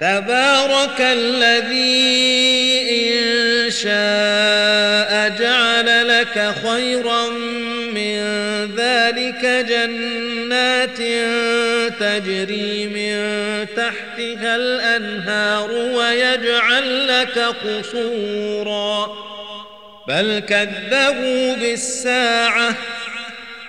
تبارك الذي إن شاء جعل لك خيرا من ذلك جنات تجري من تحتها الأنهار ويجعل لك قصورا. بل كذبوا بالساعة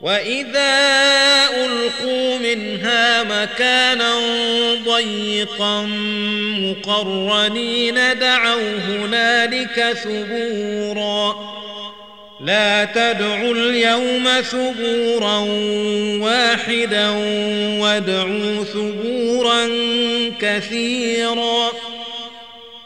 واذا القوا منها مكانا ضيقا مقرنين دعوا هنالك ثبورا لا تدعوا اليوم ثبورا واحدا وادعوا ثبورا كثيرا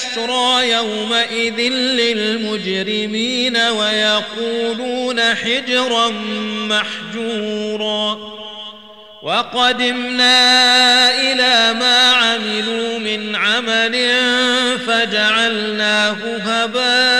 بشرى يومئذ للمجرمين ويقولون حجرا محجورا. وقدمنا إلى ما عملوا من عمل فجعلناه هباء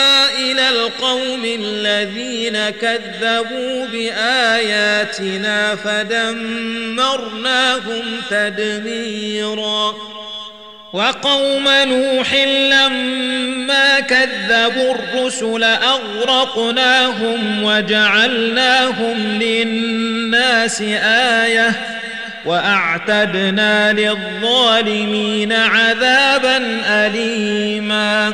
إلى القوم الذين كذبوا بآياتنا فدمرناهم تدميرا. وقوم نوح لما كذبوا الرسل أغرقناهم وجعلناهم للناس آية وأعتدنا للظالمين عذابا أليما.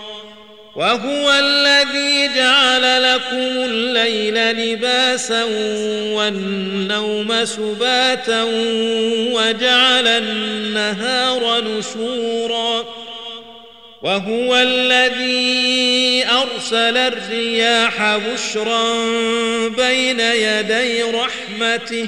وهو الذي جعل لكم الليل لباسا والنوم سباتا وجعل النهار نشورا وهو الذي أرسل الرياح بشرا بين يدي رحمته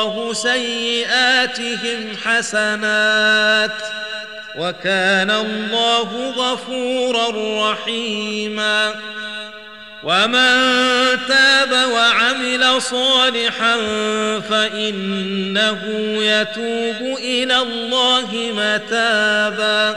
الله سيئاتهم حسنات وكان الله غفورا رحيما ومن تاب وعمل صالحا فإنه يتوب إلى الله متابا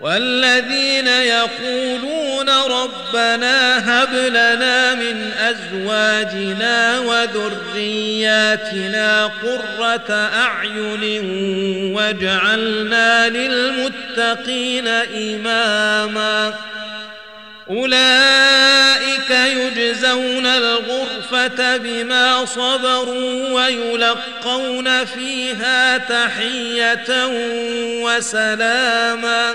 والذين يقولون ربنا هب لنا من أزواجنا وذرياتنا قرة أعين واجعلنا للمتقين إماما. أولئك يجزون الغرفة بما صبروا ويلقون فيها تحية وسلاما.